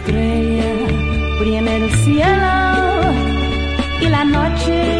estrella el cielo y la noche.